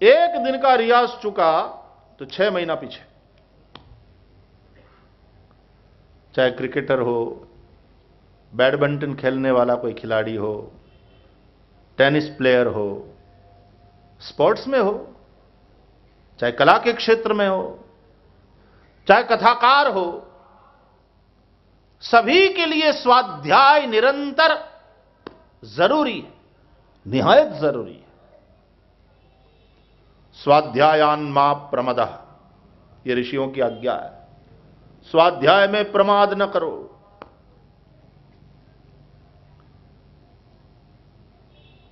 एक दिन का रियाज चुका तो छह महीना पीछे। चाहे क्रिकेटर हो, बैडमिंटन खेलने वाला कोई खिलाड़ी हो, टेनिस प्लेयर हो, स्पोर्ट्स में हो, चाहे कला के क्षेत्र में हो, चाहे कथाकार हो, सभी के लिए स्वाध्याय निरंतर ज़रूरी है, निहायत ज़रूरी है। स्वाध्यायान मा प्रमद। ये ऋषियों की आज्ञा है। स्वाध्याय में प्रमाद न करो।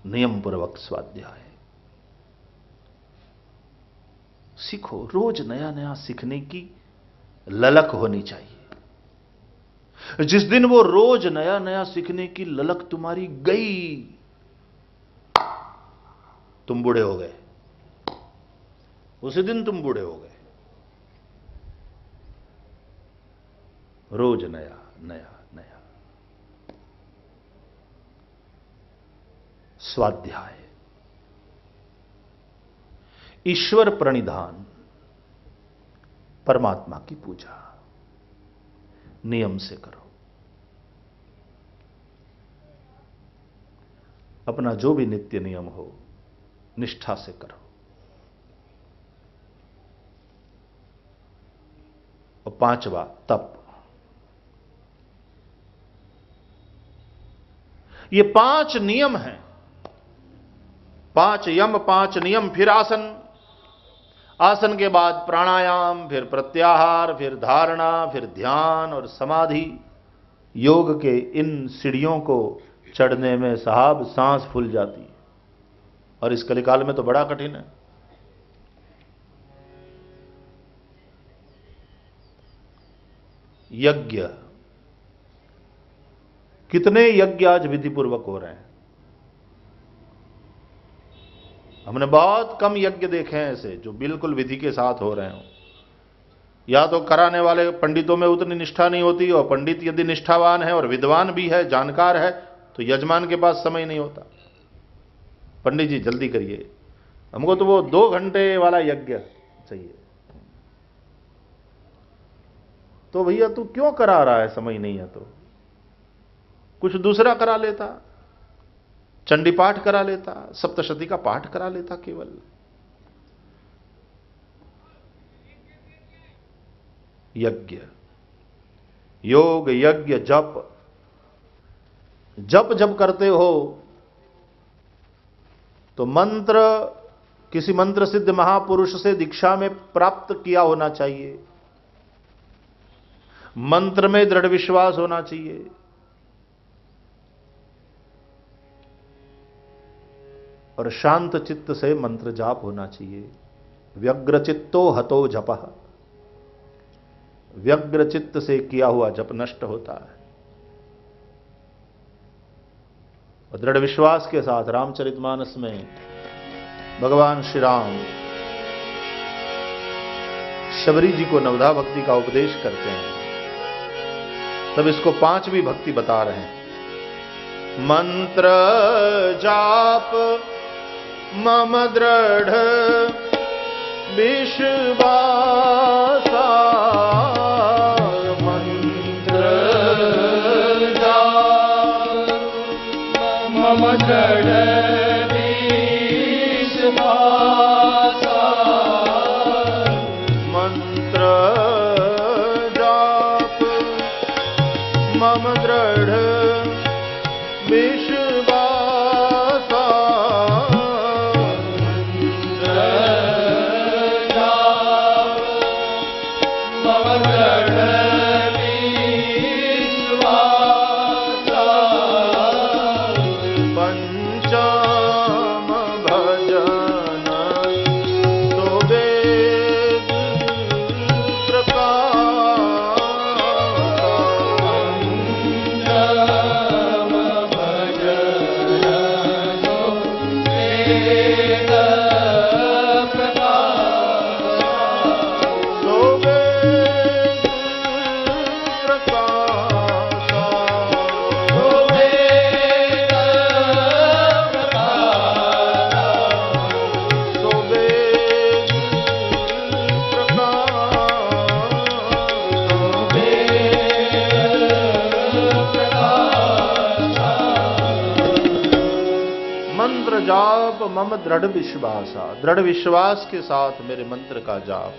नियम पूर्वक स्वाध्याय। सीखो, रोज नया नया सीखने की ललक होनी चाहिए। जिस दिन वो रोज नया नया सीखने की ललक तुम्हारी गई, तुम बूढ़े हो गए। उसी दिन तुम बूढ़े हो गए। रोज नया नया नया। स्वाध्याय। ईश्वर प्रणिधान, परमात्मा की पूजा। नियम से करो। अपना जो भी नित्य नियम हो, निष्ठा से करो। और पांचवा, तप। ये पाँच नियम हैं। पाँच यम, पाँच नियम, फिर आसन। आसन के बाद प्राणायाम, फिर प्रत्याहार, फिर धारणा, फिर ध्यान और समाधि। योग के इन सीढ़ियों को चढ़ने में साहब सांस फूल जाती है। और इस कलिकाल में तो बड़ा कठिन है। यज्ञ। कितने यज्ञ आज विधिपूर्वक हो रहे हैं। हमने बहुत कम यज्ञ देखे हैं ऐसे जो बिल्कुल विधि के साथ हो रहे हो। या तो कराने वाले पंडितों में उतनी निष्ठा नहीं होती, और पंडित यदि निष्ठावान है और विद्वान भी है, जानकार है तो यजमान के पास समय नहीं होता। पंडित जी, जल्दी करिए। हमको तो वो दो घंटे वाला यज्ञ चाहिए। तो भैया तू क्यों करा रहा है? समय नहीं है तो। कुछ दूसरा करा लेता चंडी पाठ करा लेता, सप्तशती का पाठ करा लेता केवल। यज्ञ। योग, यज्ञ, जप। जप जब करते हो तो मंत्र, किसी मंत्र सिद्ध महापुरुष से दीक्षा में प्राप्त किया होना चाहिए। मंत्र में दृढ़ विश्वास होना चाहिए। और शांत चित्त से मंत्र जाप होना चाहिए। व्यग्र चित्तो हतो जप। व्यग्र चित्त से किया हुआ जप नष्ट होता है। और दृढ़ विश्वास के साथ रामचरितमानस में भगवान श्री राम शबरी जी को नवधा भक्ति का उपदेश करते हैं। तब इसको पांचवी भक्ति बता रहे हैं। मंत्र जाप, मम दृढ़, विश्वासा। मंत्र जाप, मम दृढ़ मंत्र मम दृढ़ विश्वासा दृढ़ विश्वास के साथ मेरे मंत्र का जाप।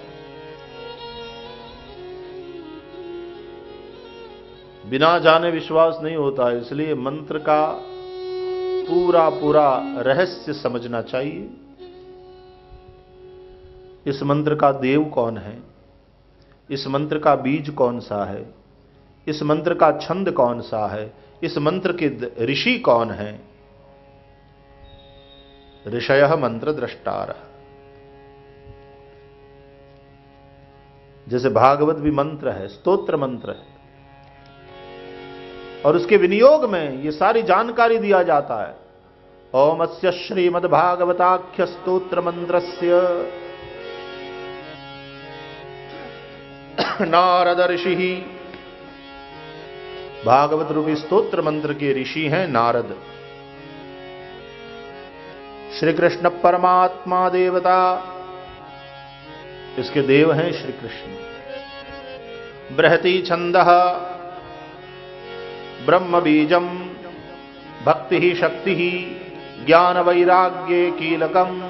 बिना जाने विश्वास नहीं होता, इसलिए मंत्र का पूरा पूरा रहस्य समझना चाहिए। इस मंत्र का देव कौन है? इस मंत्र का बीज कौन सा है? इस मंत्र का छंद कौन सा है? इस मंत्र के ऋषि कौन है? ऋषय मंत्र दृष्टार जैसे भागवत भी मंत्र है, स्तोत्र मंत्र है। और उसके विनियोग में ये सारी जानकारी दिया जाता है। ओम अस्य श्रीमद्भागवताख्य स्तोत्र मंत्र नारद ऋषि। भागवत रूपी स्तोत्र मंत्र के ऋषि हैं नारद। श्री कृष्ण परमात्मा देवता। इसके देव हैं श्री कृष्ण बृहति छंद ब्रह्म बीजम भक्ति ही शक्ति ही ज्ञान वैराग्य कीलकम।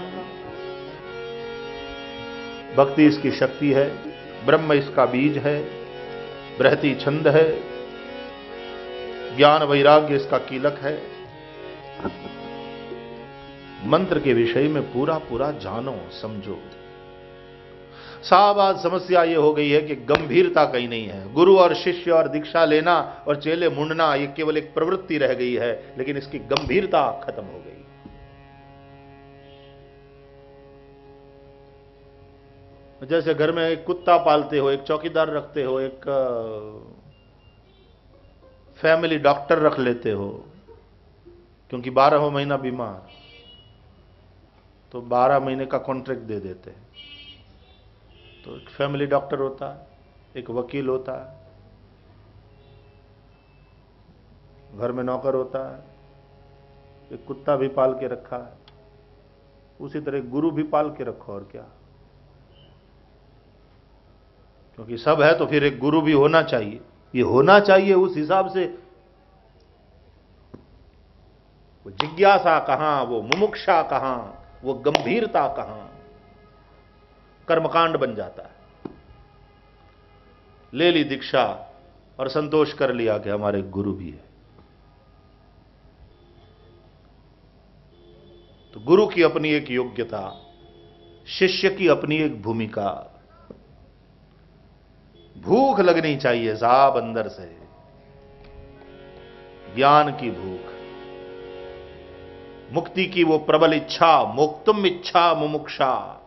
भक्ति इसकी शक्ति है, ब्रह्म इसका बीज है, बृहति छंद है ज्ञान वैराग्य इसका कीलक है। मंत्र के विषय में पूरा पूरा जानो, समझो। साहब आज समस्या ये हो गई है कि गंभीरता कहीं नहीं है। गुरु और शिष्य और दीक्षा लेना और चेले मुंडना, ये केवल एक प्रवृत्ति रह गई है, लेकिन इसकी गंभीरता खत्म हो गई। जैसे घर में एक कुत्ता पालते हो, एक चौकीदार रखते हो, एक फैमिली डॉक्टर रख लेते हो, क्योंकि बारह महीना बीमार। तो बारह महीने का कॉन्ट्रैक्ट दे देते हैं। तो एक फैमिली डॉक्टर होता है एक वकील होता है घर में नौकर होता है एक कुत्ता भी पाल के रखा है उसी तरह गुरु भी पाल के रखो और क्या? क्योंकि सब है तो फिर एक गुरु भी होना चाहिए। ये होना चाहिए उस हिसाब से। वो जिज्ञासा कहाँ, वो मुमुक्षा कहाँ वो गंभीरता कहाँ? कर्मकांड बन जाता है। ले ली दीक्षा और संतोष कर लिया कि हमारे गुरु भी है। तो गुरु की अपनी एक योग्यता, शिष्य की अपनी एक भूमिका। भूख लगनी चाहिए साहब अंदर से। ज्ञान की भूख। मुक्ति की वो प्रबल इच्छा, मुक्तुम इच्छा मुमुक्षा।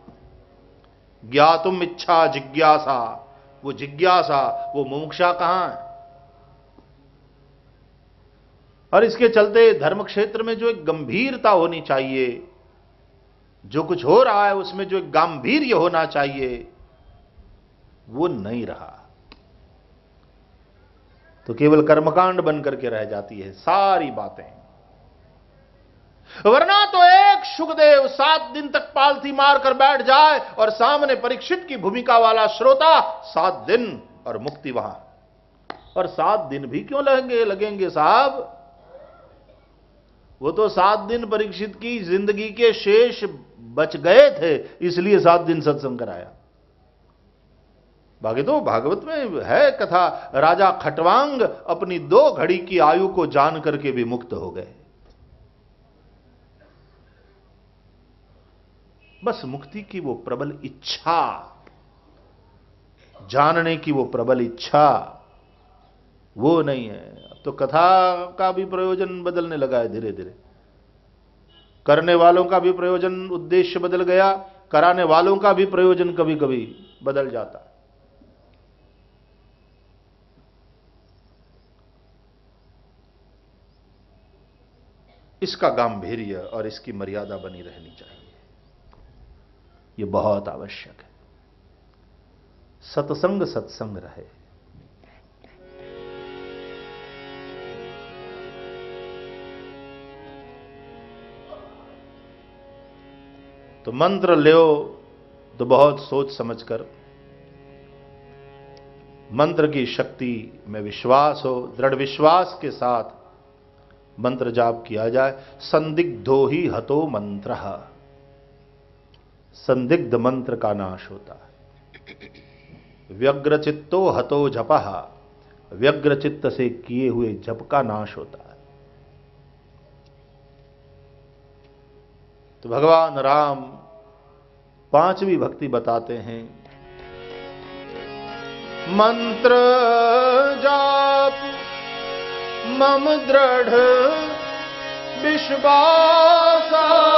ज्ञातुम इच्छा जिज्ञासा। वो जिज्ञासा, वो मुमुक्षा कहाँ है? और इसके चलते धर्म क्षेत्र में जो एक गंभीरता होनी चाहिए, जो कुछ हो रहा है उसमें जो एक गांधीर्य होना चाहिए, वो नहीं रहा। तो केवल कर्मकांड बनकर के रह जाती है, सारी बातें। वरना तो एक सुखदेव सात दिन तक पालथी मारकर बैठ जाए और सामने परीक्षित की भूमिका वाला श्रोता सात दिन और मुक्ति वहाँ। और सात दिन भी क्यों लगेंगे? लगेंगे साहब। वो तो सात दिन परीक्षित की ज़िंदगी के शेष बच गए थे, इसलिए सात दिन सत्संग कराया। भागे तो भागवत में है कथा, राजा खटवांग अपनी दो घड़ी की आयु को जान करके भी मुक्त हो गए। बस मुक्ति की वो प्रबल इच्छा, जानने की वो प्रबल इच्छा, वो नहीं है। अब तो कथा का भी प्रयोजन बदलने लगा है धीरे धीरे करने वालों का भी प्रयोजन उद्देश्य बदल गया, कराने वालों का भी प्रयोजन कभी कभी बदल जाता है। इसका गांधीर्य और इसकी मर्यादा बनी रहनी चाहिए। ये बहुत आवश्यक है। सत्संग सत्संग रहे। तो मंत्र लो तो बहुत सोच समझकर, मंत्र की शक्ति में विश्वास हो, दृढ़ विश्वास के साथ मंत्र जाप किया जाए। संदिग्धो ही हतो मंत्र। संदिग्ध मंत्र का नाश होता है। व्यग्र चित्तो हतो जप व्यग्र चित्त से किए हुए जप का नाश होता है। तो भगवान राम पांचवी भक्ति बताते हैं। मंत्र जाप, मम दृढ़ विश्वासा।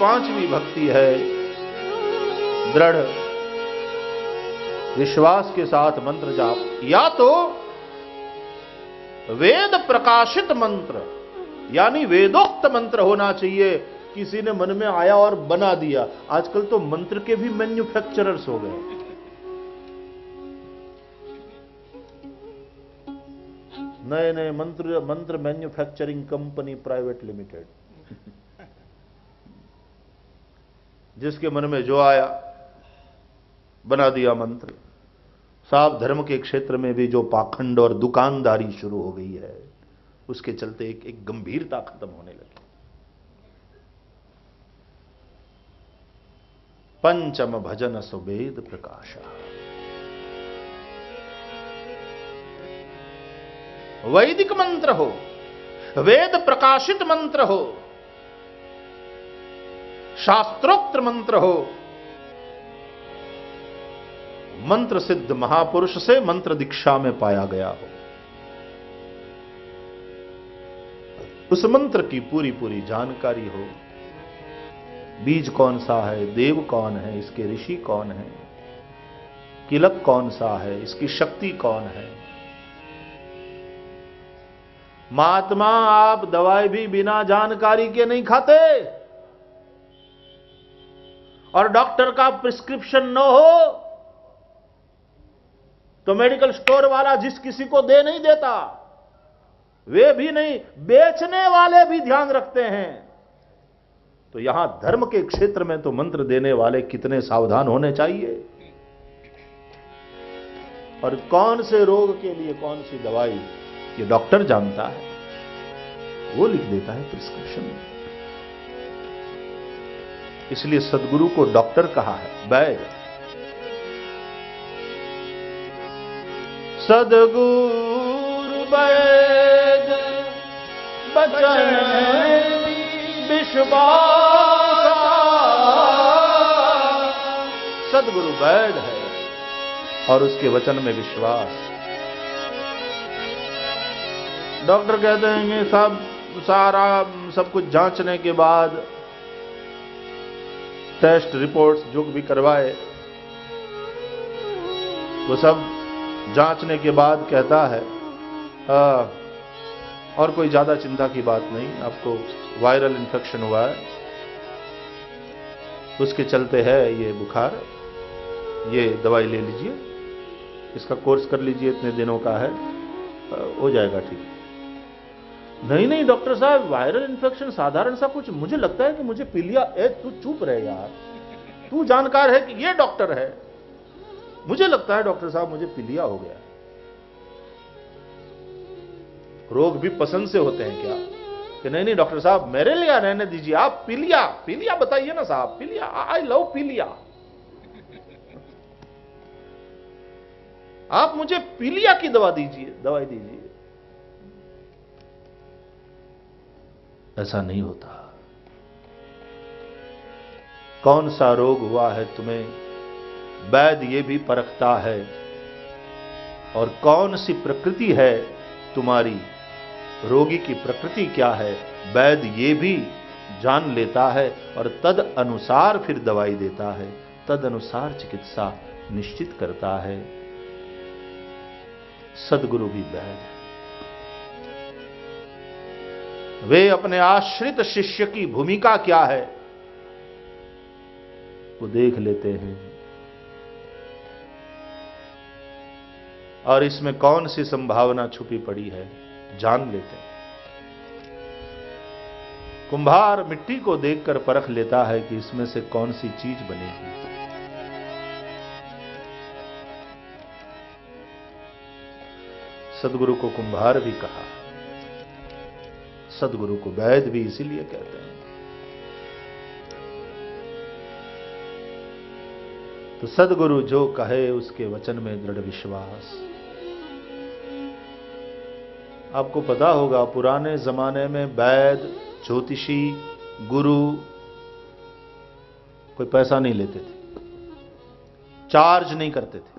पांचवी भक्ति है। दृढ़ विश्वास के साथ मंत्र जाप। या तो वेद प्रकाशित मंत्र, यानी वेदोक्त मंत्र होना चाहिए, किसी ने मन में आया और बना दिया। आजकल तो मंत्र के भी मैन्युफैक्चरर्स हो गए। नए नए मंत्र मंत्र मैन्युफैक्चरिंग कंपनी प्राइवेट लिमिटेड जिसके मन में जो आया, बना दिया मंत्र। साहब धर्म के क्षेत्र में भी जो पाखंड और दुकानदारी शुरू हो गई है उसके चलते एक, एक गंभीरता खत्म होने लगी। पंचम भजन सुवेद प्रकाशा। वैदिक मंत्र हो वेद प्रकाशित मंत्र हो शास्त्रोक्त मंत्र हो मंत्र सिद्ध महापुरुष से मंत्र दीक्षा में पाया गया हो। उस मंत्र की पूरी पूरी जानकारी हो। बीज कौन सा है, देव कौन है, इसके ऋषि कौन है किलक कौन सा है, इसकी शक्ति कौन है। महात्मा, आप दवाई भी बिना जानकारी के नहीं खाते। और डॉक्टर का प्रिस्क्रिप्शन न हो। तो मेडिकल स्टोर वाला जिस किसी को दे नहीं देता, वे भी नहीं, बेचने वाले भी ध्यान रखते हैं। तो यहाँ धर्म के क्षेत्र में तो मंत्र देने वाले कितने सावधान होने चाहिए? और कौन से रोग के लिए कौन सी दवाई? ये डॉक्टर जानता है। वो लिख देता है प्रिस्क्रिप्शन में। इसलिए सदगुरु को डॉक्टर कहा है वैद सदगुरु वैद बचन विश्वास। सदगुरु वैद है और उसके वचन में विश्वास। डॉक्टर कहते हैं कि सब सारा, सब कुछ जांचने के बाद टेस्ट रिपोर्ट्स जो भी करवाए, वो सब जांचने के बाद कहता है आ, और कोई ज़्यादा चिंता की बात नहीं आपको वायरल इन्फेक्शन हुआ है। उसके चलते है ये बुखार। ये दवाई ले लीजिए। इसका कोर्स कर लीजिए इतने दिनों का है। आ, हो जाएगा ठीक। नहीं नहीं डॉक्टर साहब वायरल इन्फेक्शन साधारण सा कुछ मुझे लगता है कि मुझे पीलिया ए तू चुप रहे यार। तू जानकार है कि ये डॉक्टर है। मुझे लगता है, डॉक्टर साहब, मुझे पीलिया हो गया रोग भी पसंद से होते हैं क्या? कि नहीं नहीं, डॉक्टर साहब, मेरे लिए रहने दीजिए, आप पीलिया पीलिया बताइए ना साहब, पीलिया आई लव पीलिया। आप मुझे पीलिया की दवा दीजिए, दवाई दीजिए। ऐसा नहीं होता। कौन सा रोग हुआ है तुम्हें वैद ये भी परखता है। और कौन सी प्रकृति है तुम्हारी? रोगी की प्रकृति क्या है? वैद ये भी जान लेता है और तद अनुसार फिर दवाई देता है। तद अनुसार चिकित्सा निश्चित करता है। सदगुरु भी वैद है। वे अपने आश्रित शिष्य की भूमिका क्या है? वो देख लेते हैं। और इसमें कौन सी संभावना छुपी पड़ी है, जान लेते हैं। कुंभार मिट्टी को देखकर परख लेता है कि इसमें से कौन सी चीज़ बनेगी। सदगुरु को कुंभार भी कहा। सदगुरु को वैद भी इसीलिए कहते हैं। तो सदगुरु जो कहे उसके वचन में दृढ़ विश्वास। आपको पता होगा, पुराने जमाने में वैद ज्योतिषी, गुरु कोई पैसा नहीं लेते थे। चार्ज नहीं करते थे।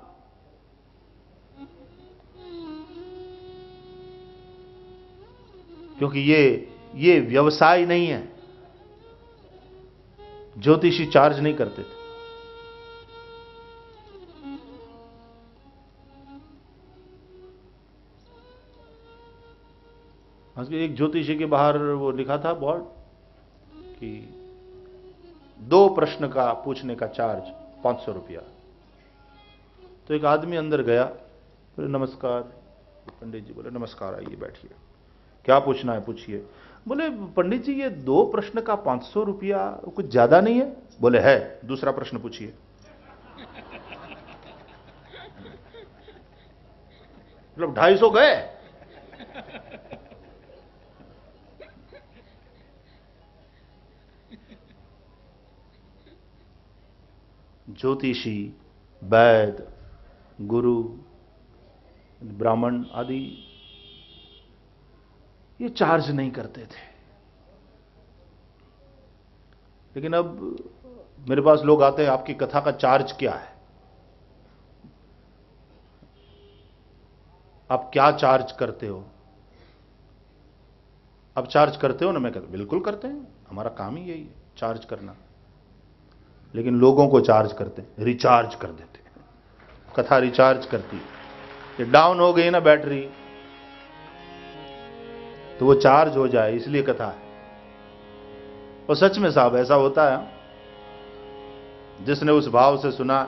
क्योंकि ये ये व्यवसाय नहीं है। ज्योतिषी चार्ज नहीं करते थे। एक ज्योतिषी के बाहर वो लिखा था बोर्ड कि दो प्रश्न का पूछने का चार्ज पाँच सौ रुपया। तो एक आदमी अंदर गया, बोले, नमस्कार। पंडित जी बोले, नमस्कार, आइए, बैठिए। क्या पूछना है, पूछिए। बोले, पंडित जी, ये दो प्रश्न का पाँच सौ रुपया कुछ ज़्यादा नहीं है? बोले, है, दूसरा प्रश्न पूछिए। मतलब ढाई सौ गए? ज्योतिषी, वैद, गुरु, ब्राह्मण आदि, ये चार्ज नहीं करते थे। लेकिन अब मेरे पास लोग आते हैं, आपकी कथा का चार्ज क्या है? आप क्या चार्ज करते हो? आप चार्ज करते हो ना? मैं कहता, बिल्कुल करते हैं। हमारा काम ही यही है, चार्ज करना। लेकिन लोगों को चार्ज करते हैं रिचार्ज कर देते हैं। कथा रिचार्ज करती ये डाउन हो गई ना बैटरी तो वो चार्ज हो जाए, इसलिए कथा है। और सच में साहब, ऐसा होता है, जिसने उस भाव से सुना,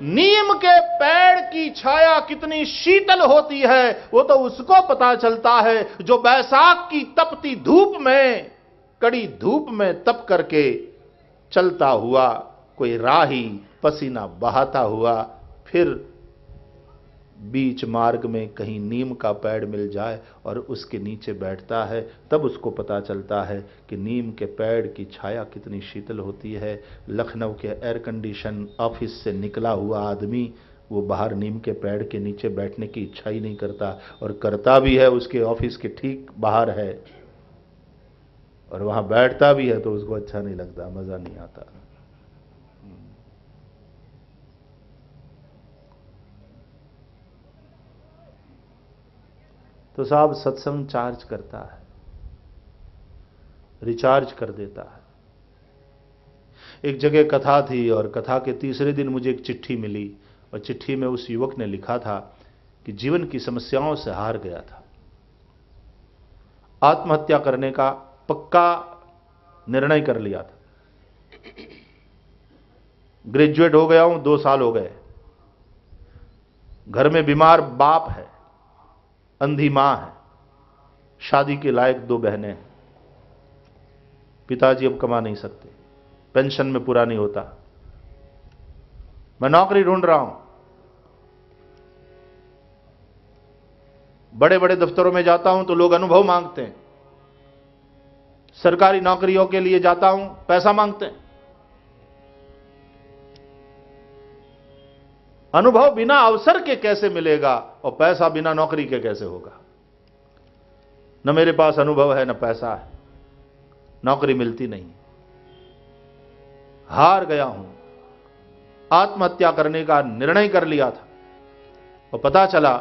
नीम के पेड़ की छाया कितनी शीतल होती है, वो तो उसको पता चलता है, जो बैसाख की तपती धूप में, कड़ी धूप में तप करके चलता हुआ, कोई राही पसीना बहाता हुआ, फिर बीच मार्ग में कहीं नीम का पेड़ मिल जाए और उसके नीचे बैठता है, तब उसको पता चलता है कि नीम के पेड़ की छाया कितनी शीतल होती है। लखनऊ के एयर कंडीशन ऑफ़िस से निकला हुआ आदमी, वो बाहर नीम के पेड़ के नीचे बैठने की इच्छा ही नहीं करता और करता भी है, उसके ऑफ़िस के ठीक बाहर है। और वहाँ बैठता भी है तो उसको अच्छा नहीं लगता, मज़ा नहीं आता। तो साहब सत्संग चार्ज करता है रिचार्ज कर देता है। एक जगह कथा थी और कथा के तीसरे दिन मुझे एक चिट्ठी मिली और चिट्ठी में उस युवक ने लिखा था कि जीवन की समस्याओं से हार गया था। आत्महत्या करने का पक्का निर्णय कर लिया था। ग्रेजुएट हो गया हूँ, दो साल हो गए। घर में बीमार बाप है, अंधी माँ है, शादी के लायक दो बहनें हैं। पिताजी अब कमा नहीं सकते, पेंशन में पूरा नहीं होता। मैं नौकरी ढूंढ रहा हूँ। बड़े बड़े दफ्तरों में जाता हूँ तो लोग अनुभव मांगते हैं। सरकारी नौकरियों के लिए जाता हूँ, पैसा मांगते हैं। अनुभव बिना अवसर के कैसे मिलेगा और पैसा बिना नौकरी के कैसे होगा? न मेरे पास अनुभव है, न पैसा है। नौकरी मिलती नहीं। हार गया हूँ। आत्महत्या करने का निर्णय कर लिया था। और पता चला,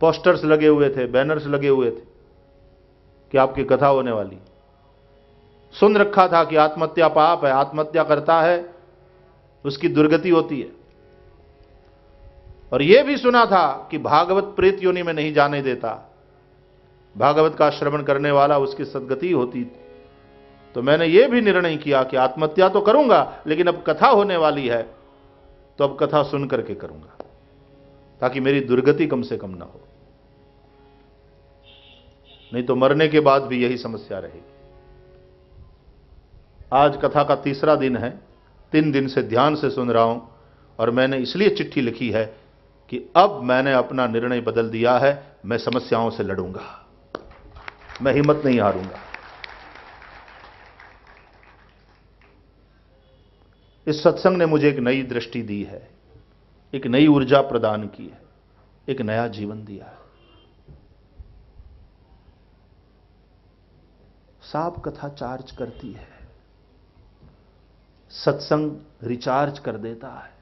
पोस्टर्स लगे हुए थे, बैनर्स लगे हुए थे। कि आपकी कथा होने वाली। सुन रखा था कि आत्महत्या पाप है, आत्महत्या करता है, उसकी दुर्गति होती है। और यह भी सुना था कि भागवत प्रेत योनि में नहीं जाने देता। भागवत का श्रवण करने वाला उसकी सदगति होती। तो मैंने यह भी निर्णय किया कि आत्महत्या तो करूँगा, लेकिन अब कथा होने वाली है तो अब कथा सुन करके करूँगा, ताकि मेरी दुर्गति कम से कम ना हो। नहीं तो मरने के बाद भी यही समस्या रहेगी। आज कथा का तीसरा दिन है, तीन दिन से ध्यान से सुन रहा हूँ, और मैंने इसलिए चिट्ठी लिखी है कि अब मैंने अपना निर्णय बदल दिया है, मैं समस्याओं से लड़ूँगा। मैं हिम्मत नहीं हारूँगा। इस सत्संग ने मुझे एक नई दृष्टि दी है, एक नई ऊर्जा प्रदान की है, एक नया जीवन दिया है। साफ़ कथा चार्ज करती है। सत्संग रिचार्ज कर देता है।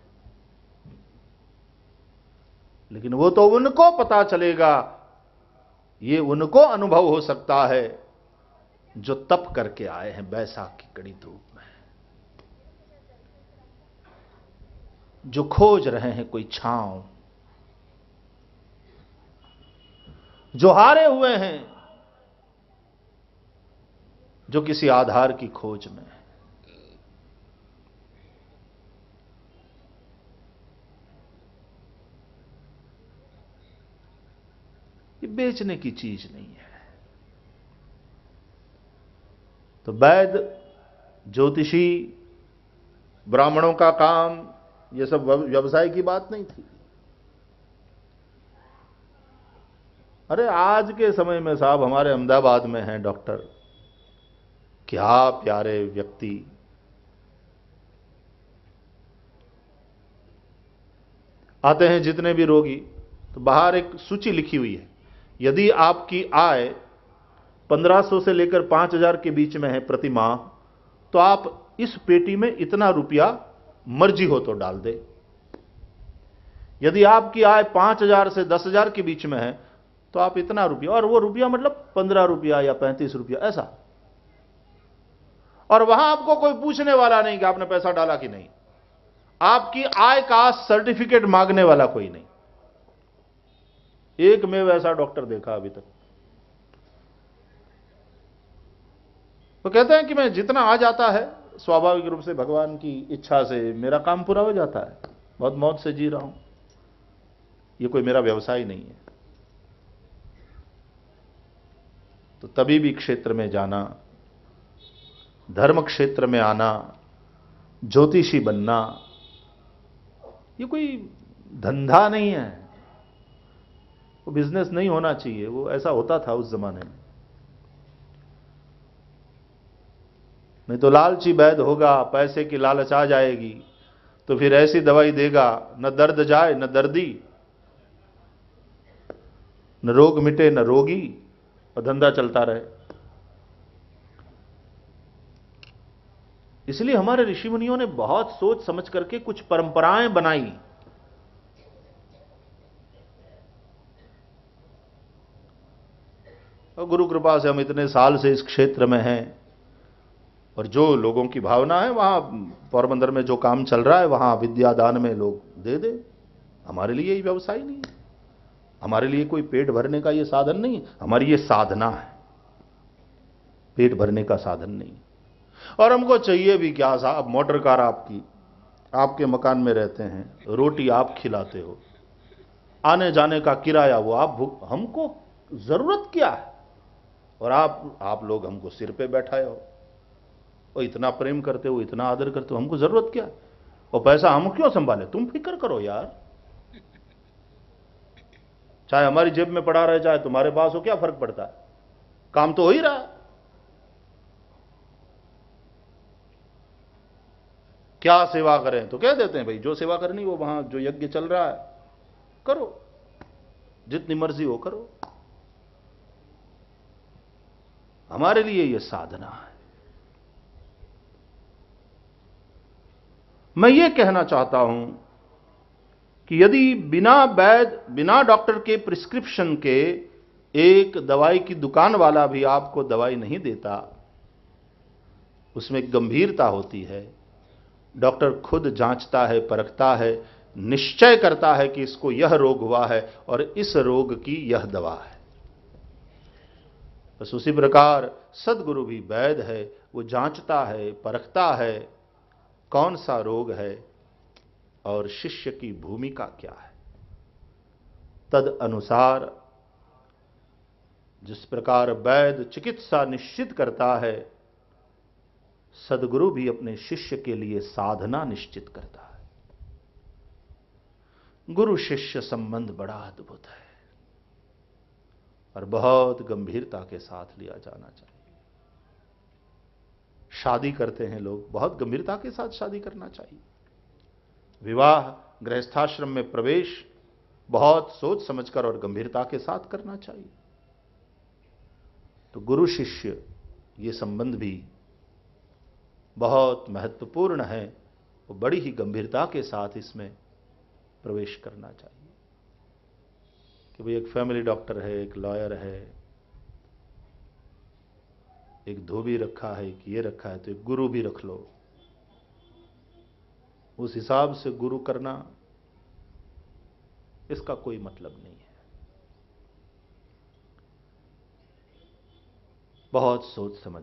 लेकिन वो तो उनको पता चलेगा। ये उनको अनुभव हो सकता है जो तप करके आए हैं बैसाख की कड़ी धूप में। जो खोज रहे हैं कोई छांव। जो हारे हुए हैं जो किसी आधार की खोज में है। ये बेचने की चीज़ नहीं है। तो वैद, ज्योतिषी, ब्राह्मणों का काम, ये सब व्यवसाय की बात नहीं थी। अरे आज के समय में साहब हमारे अहमदाबाद में हैं डॉक्टर। क्या प्यारे व्यक्ति आते हैं जितने भी रोगी तो बाहर एक सूची लिखी हुई है, यदि आपकी आय 1500 से लेकर 5000 के बीच में है प्रति माह तो आप इस पेटी में इतना रुपया मर्ज़ी हो तो डाल दे। यदि आपकी आय 5000 से 10000 के बीच में है तो आप इतना रुपया, और वो रुपया मतलब 15 रुपया या 35 रुपया, ऐसा। और वहाँ आपको कोई पूछने वाला नहीं कि आपने पैसा डाला कि नहीं। आपकी आय का सर्टिफिकेट मांगने वाला कोई नहीं। एक में वैसा डॉक्टर देखा अभी तक। तो कहते हैं कि मैं जितना आ जाता है, स्वाभाविक रूप से भगवान की इच्छा से मेरा काम पूरा हो जाता है। बहुत मौत से जी रहा हूँ। ये कोई मेरा व्यवसाय नहीं है। तो तभी भी क्षेत्र में जाना धर्म क्षेत्र में आना, ज्योतिषी बनना, ये कोई धंधा नहीं है। वो बिज़नेस नहीं होना चाहिए, वो ऐसा होता था उस जमाने में। नहीं तो लालची वैद होगा, पैसे की लालच आ जाएगी तो फिर ऐसी दवाई देगा, न दर्द जाए, न दर्दी। न रोग मिटे, न रोगी, और धंधा चलता रहे। इसलिए हमारे ऋषि मुनियों ने बहुत सोच समझ करके कुछ परंपराएँ बनाई। और गुरु कृपा से हम इतने साल से इस क्षेत्र में हैं और जो लोगों की भावना है, वहाँ पोरबंदर में जो काम चल रहा है, वहाँ विद्यादान में लोग दे दे। हमारे लिए ये व्यवसाय नहीं है। हमारे लिए कोई पेट भरने का ये साधन नहीं हमारी ये साधना है। पेट भरने का साधन नहीं और हमको चाहिए भी क्या साहब मोटर कार आपकी, आपके मकान में रहते हैं, रोटी आप खिलाते हो, आने जाने का किराया वो आप हमको ज़रूरत क्या है? और आप आप लोग हमको सिर पे बैठाए हो और इतना प्रेम करते हो, इतना आदर करते हो, हमको ज़रूरत क्या और पैसा हम क्यों संभाले? तुम फ़िक्र करो यार। चाहे हमारी जेब में पड़ा रहे चाहे तुम्हारे पास हो क्या फ़र्क पड़ता है? काम तो हो ही रहा क्या सेवा करें? तो कह देते हैं, भाई, जो सेवा करनी वो वहाँ जो यज्ञ चल रहा है, करो। जितनी मर्ज़ी हो करो। हमारे लिए यह साधना है। मैं ये कहना चाहता हूँ कि यदि बिना वैद बिना डॉक्टर के प्रिस्क्रिप्शन के एक दवाई की दुकान वाला भी आपको दवाई नहीं देता, उसमें गंभीरता होती है। डॉक्टर खुद जांचता है, परखता है, निश्चय करता है कि इसको यह रोग हुआ है और इस रोग की यह दवा है। बस उसी प्रकार सदगुरु भी वैद है, वो जांचता है, परखता है, कौन सा रोग है और शिष्य की भूमिका क्या है। तद अनुसार जिस प्रकार वैद चिकित्सा निश्चित करता है सदगुरु भी अपने शिष्य के लिए साधना निश्चित करता है। गुरु शिष्य संबंध बड़ा अद्भुत है और बहुत गंभीरता के साथ लिया जाना चाहिए। शादी करते हैं लोग, बहुत गंभीरता के साथ शादी करना चाहिए। विवाह, गृहस्थाश्रम में प्रवेश, बहुत सोच समझकर और गंभीरता के साथ करना चाहिए। तो गुरु शिष्य, ये संबंध भी बहुत महत्वपूर्ण है, वो बड़ी ही गंभीरता के साथ इसमें प्रवेश करना चाहिए। कि भाई एक फैमिली डॉक्टर है, एक लॉयर है, एक धोबी रखा है, एक ये रखा है तो एक गुरु भी रख लो। उस हिसाब से गुरु करना इसका कोई मतलब नहीं है। बहुत सोच समझ